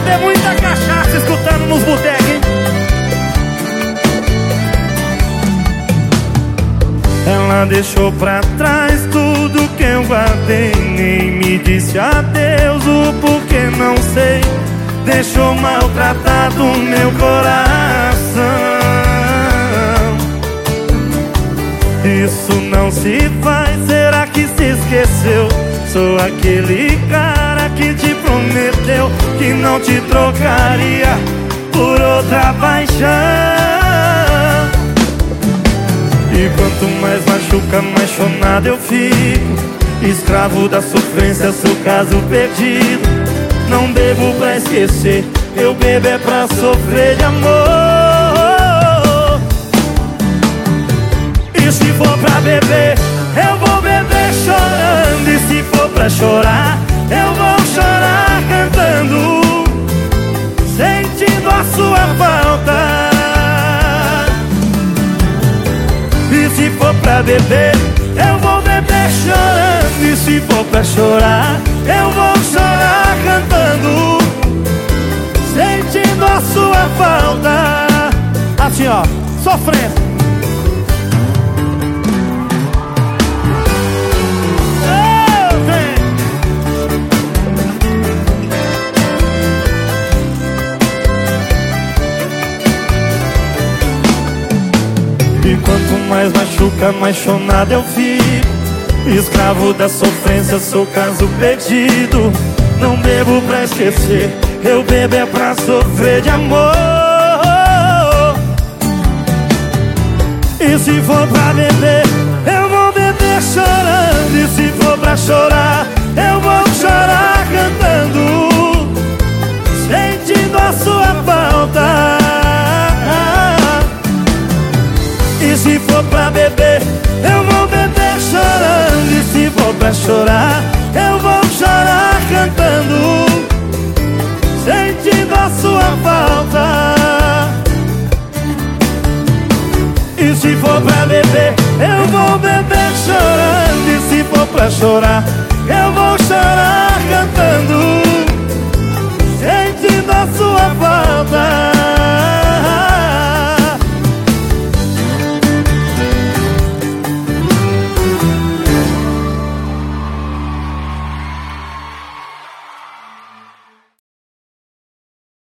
beber muita cachaça escutando nos botecos, hein? Ela deixou pra trás tudo que eu guardei Nem me disse adeus, o porquê não sei Deixou maltratado meu coração Isso não se faz, será que se esqueceu? Sou aquele cara que te prometeu Que não te trocaria por outra paixão. E quanto mais machuca, mais chonado eu fico. Escravo da sofrência, sou caso perdido. Não bebo pra esquecer, eu bebo é pra sofrer de amor. E se for pra beber, eu vou beber chorando. E se for pra chorar, beber, eu vou beber chorando. E se for pra chorar, eu vou chorar cantando. Sentindo a sua falta. Assim, ó, sofrendo. Mais machuca, mais eu fico. Escravo da sofrência, sou caso perdido. Não bebo pra esquecer, eu bebo é pra sofrer de amor. E se for pra beber, eu vou beber chorando. E se for pra chorar, eu vou chorar cantando. Sentindo a sua falta se for pra beber, eu vou beber chorando. E se for pra chorar, eu vou chorar cantando, sentindo a sua falta. E se for pra beber, eu vou beber chorando. E se for pra chorar,